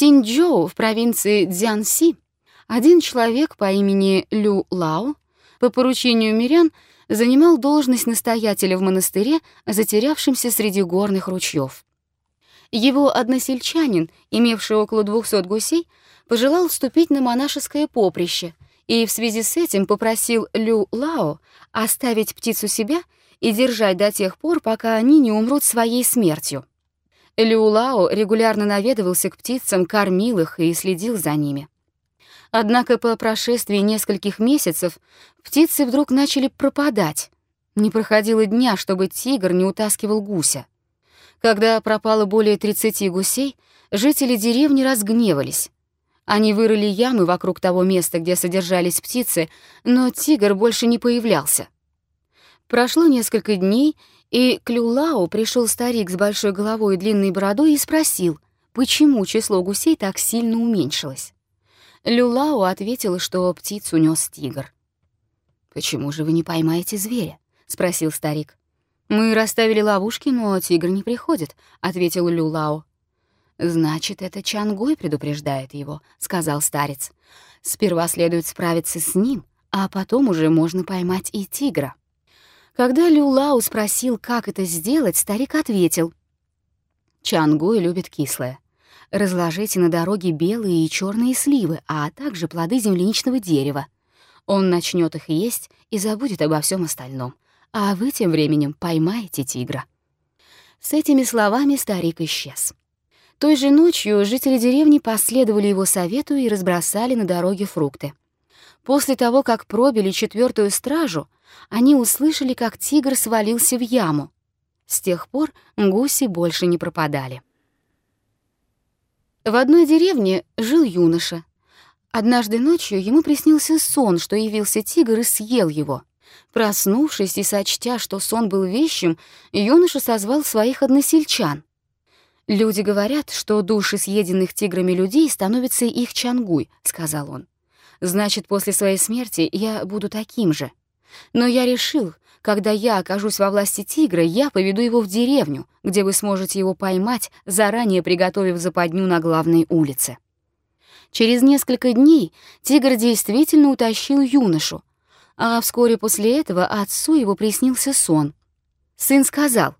Синьчжоу в провинции Цзянси один человек по имени Лю Лао по поручению мирян занимал должность настоятеля в монастыре, затерявшемся среди горных ручьев. Его односельчанин, имевший около 200 гусей, пожелал вступить на монашеское поприще и в связи с этим попросил Лю Лао оставить птицу себя и держать до тех пор, пока они не умрут своей смертью. Лю Лао регулярно наведывался к птицам, кормил их и следил за ними. Однако по прошествии нескольких месяцев птицы вдруг начали пропадать. Не проходило дня, чтобы тигр не утаскивал гуся. Когда пропало более 30 гусей, жители деревни разгневались. Они вырыли ямы вокруг того места, где содержались птицы, но тигр больше не появлялся. Прошло несколько дней, и к Люлау пришел старик с большой головой и длинной бородой и спросил, почему число гусей так сильно уменьшилось. Люлау ответила, что птицу нес тигр. «Почему же вы не поймаете зверя?» — спросил старик. «Мы расставили ловушки, но тигр не приходит», — ответил Люлау. «Значит, это Чангой предупреждает его», — сказал старец. «Сперва следует справиться с ним, а потом уже можно поймать и тигра». Когда Люлау спросил, как это сделать, старик ответил. «Чангой любит кислое. Разложите на дороге белые и черные сливы, а также плоды земляничного дерева. Он начнет их есть и забудет обо всем остальном. А вы тем временем поймаете тигра. С этими словами старик исчез. Той же ночью жители деревни последовали его совету и разбросали на дороге фрукты. После того, как пробили четвертую стражу, они услышали, как тигр свалился в яму. С тех пор гуси больше не пропадали. В одной деревне жил юноша. Однажды ночью ему приснился сон, что явился тигр и съел его. Проснувшись и сочтя, что сон был вещим, юноша созвал своих односельчан. «Люди говорят, что души съеденных тиграми людей становятся их чангуй», — сказал он. «Значит, после своей смерти я буду таким же. Но я решил, когда я окажусь во власти тигра, я поведу его в деревню, где вы сможете его поймать, заранее приготовив западню на главной улице. Через несколько дней тигр действительно утащил юношу, а вскоре после этого отцу его приснился сон. Сын сказал,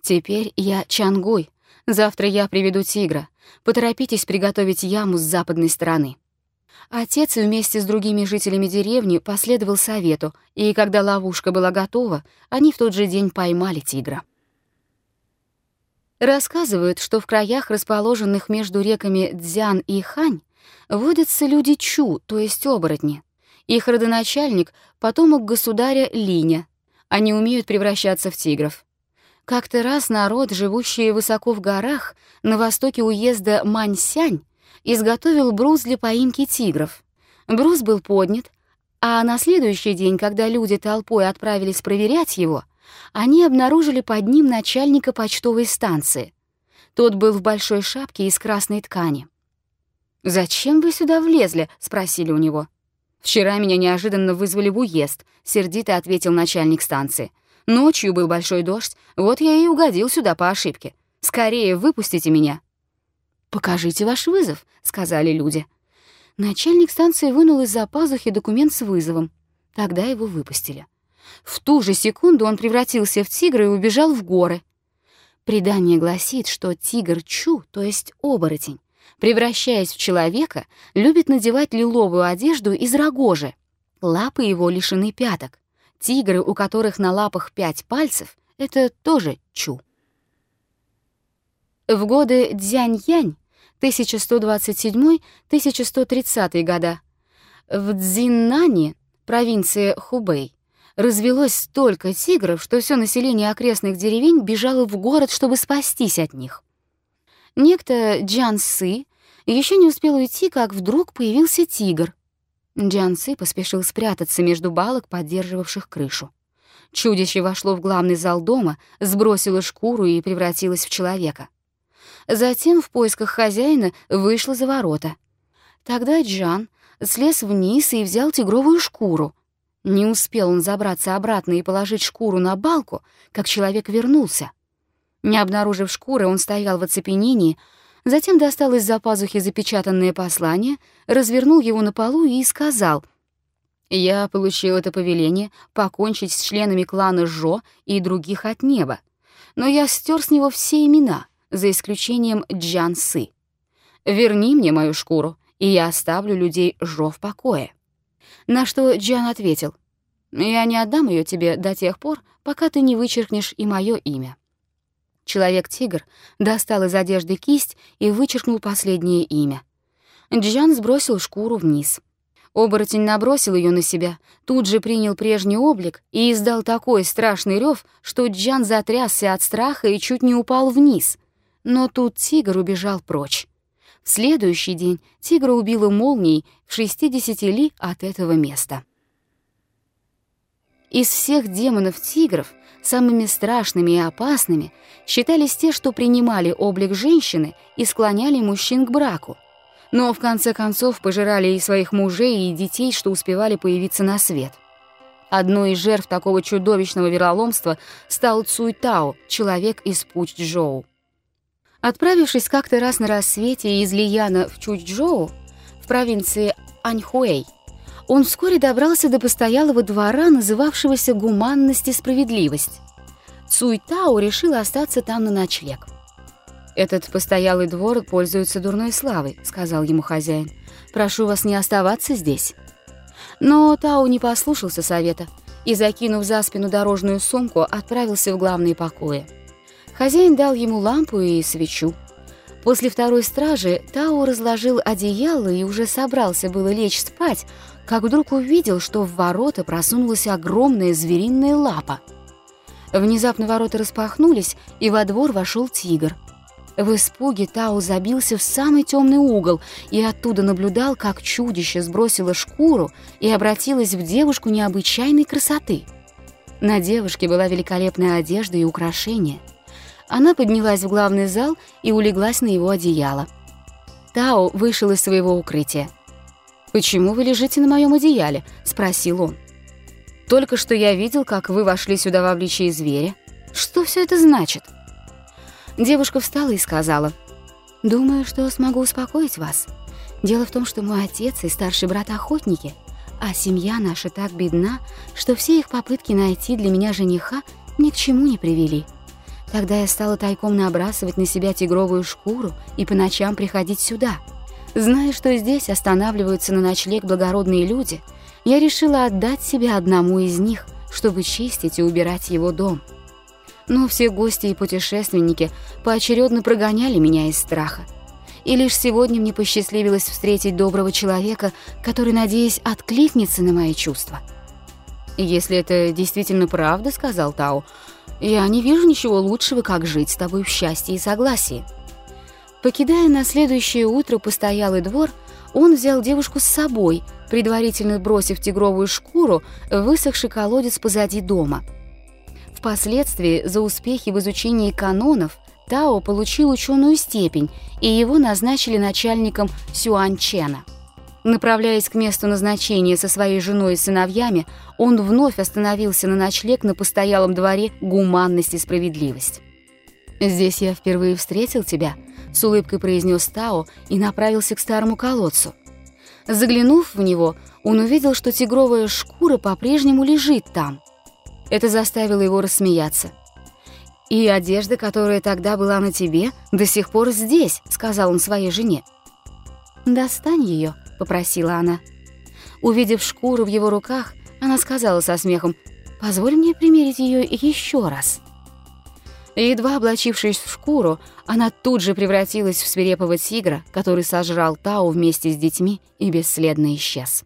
«Теперь я Чангой, завтра я приведу тигра, поторопитесь приготовить яму с западной стороны». Отец вместе с другими жителями деревни последовал совету, и когда ловушка была готова, они в тот же день поймали тигра. Рассказывают, что в краях, расположенных между реками Дзян и Хань, водятся люди Чу, то есть оборотни. Их родоначальник — потомок государя Линя. Они умеют превращаться в тигров. Как-то раз народ, живущий высоко в горах, на востоке уезда Маньсянь, изготовил брус для поимки тигров. Брус был поднят, а на следующий день, когда люди толпой отправились проверять его, они обнаружили под ним начальника почтовой станции. Тот был в большой шапке из красной ткани. «Зачем вы сюда влезли?» — спросили у него. «Вчера меня неожиданно вызвали в уезд», — сердито ответил начальник станции. «Ночью был большой дождь, вот я и угодил сюда по ошибке. Скорее выпустите меня». «Покажите ваш вызов», — сказали люди. Начальник станции вынул из-за пазухи документ с вызовом. Тогда его выпустили. В ту же секунду он превратился в тигра и убежал в горы. Предание гласит, что тигр Чу, то есть оборотень, превращаясь в человека, любит надевать лиловую одежду из рогожи. Лапы его лишены пяток. Тигры, у которых на лапах пять пальцев, — это тоже Чу. В годы Дзянь-Янь 1127-1130 года. В Цзиннане, провинции Хубэй, развелось столько тигров, что все население окрестных деревень бежало в город, чтобы спастись от них. Некто Джан Сы еще не успел уйти, как вдруг появился тигр. Джан Сы поспешил спрятаться между балок, поддерживавших крышу. Чудище вошло в главный зал дома, сбросило шкуру и превратилось в человека. Затем в поисках хозяина вышла за ворота. Тогда Джан слез вниз и взял тигровую шкуру. Не успел он забраться обратно и положить шкуру на балку, как человек вернулся. Не обнаружив шкуры, он стоял в оцепенении, Затем достал из-за пазухи запечатанное послание, развернул его на полу и сказал «Я получил это повеление покончить с членами клана Жо и других от неба, но я стер с него все имена, за исключением Джан Сы. Верни мне мою шкуру, и я оставлю людей Жо в покое». На что Джан ответил «Я не отдам ее тебе до тех пор, пока ты не вычеркнешь и мое имя». Человек-тигр достал из одежды кисть и вычеркнул последнее имя. Джан сбросил шкуру вниз. Оборотень набросил ее на себя, тут же принял прежний облик и издал такой страшный рев, что Джан затрясся от страха и чуть не упал вниз. Но тут тигр убежал прочь. В следующий день тигра убила молнией в 60 ли от этого места. Из всех демонов-тигров самыми страшными и опасными считались те, что принимали облик женщины и склоняли мужчин к браку, но в конце концов пожирали и своих мужей, и детей, что успевали появиться на свет. Одной из жертв такого чудовищного вероломства стал Цуй Тао, человек из Пучжоу. Отправившись как-то раз на рассвете из Лияна в Чучжоу, в провинции Аньхуэй, он вскоре добрался до постоялого двора, называвшегося «Гуманность и справедливость». Цуй Тао решил остаться там на ночлег. «Этот постоялый двор пользуется дурной славой», — сказал ему хозяин. «Прошу вас не оставаться здесь». Но Тао не послушался совета и, закинув за спину дорожную сумку, отправился в главные покои. Хозяин дал ему лампу и свечу. После второй стражи Тао разложил одеяло и уже собрался было лечь спать, как вдруг увидел, что в ворота просунулась огромная звериная лапа. Внезапно ворота распахнулись, и во двор вошел тигр. В испуге Тау забился в самый темный угол и оттуда наблюдал, как чудище сбросило шкуру и обратилось в девушку необычайной красоты. На девушке была великолепная одежда и украшения. Она поднялась в главный зал и улеглась на его одеяло. Тао вышел из своего укрытия. «Почему вы лежите на моем одеяле?» — спросил он. «Только что я видел, как вы вошли сюда в обличие зверя. Что все это значит?» Девушка встала и сказала, «Думаю, что смогу успокоить вас. Дело в том, что мой отец и старший брат охотники, а семья наша так бедна, что все их попытки найти для меня жениха ни к чему не привели. Тогда я стала тайком набрасывать на себя тигровую шкуру и по ночам приходить сюда». Зная, что здесь останавливаются на ночлег благородные люди, я решила отдать себя одному из них, чтобы чистить и убирать его дом. Но все гости и путешественники поочередно прогоняли меня из страха. И лишь сегодня мне посчастливилось встретить доброго человека, который, надеясь, откликнется на мои чувства. «Если это действительно правда, — сказал Тау, — я не вижу ничего лучшего, как жить с тобой в счастье и согласии». Покидая на следующее утро постоялый двор, он взял девушку с собой, предварительно бросив тигровую шкуру в высохший колодец позади дома. Впоследствии за успехи в изучении канонов Тао получил ученую степень, и его назначили начальником Сюанчена. Направляясь к месту назначения со своей женой и сыновьями, он вновь остановился на ночлег на постоялом дворе «Гуманность и справедливость». «Здесь я впервые встретил тебя», — с улыбкой произнес Тао и направился к старому колодцу. Заглянув в него, он увидел, что тигровая шкура по-прежнему лежит там. Это заставило его рассмеяться. «И одежда, которая тогда была на тебе, до сих пор здесь», — сказал он своей жене. «Достань ее», — попросила она. Увидев шкуру в его руках, она сказала со смехом, «Позволь мне примерить ее еще раз». Едва облачившись в шкуру, она тут же превратилась в свирепого тигра, который сожрал Тау вместе с детьми и бесследно исчез.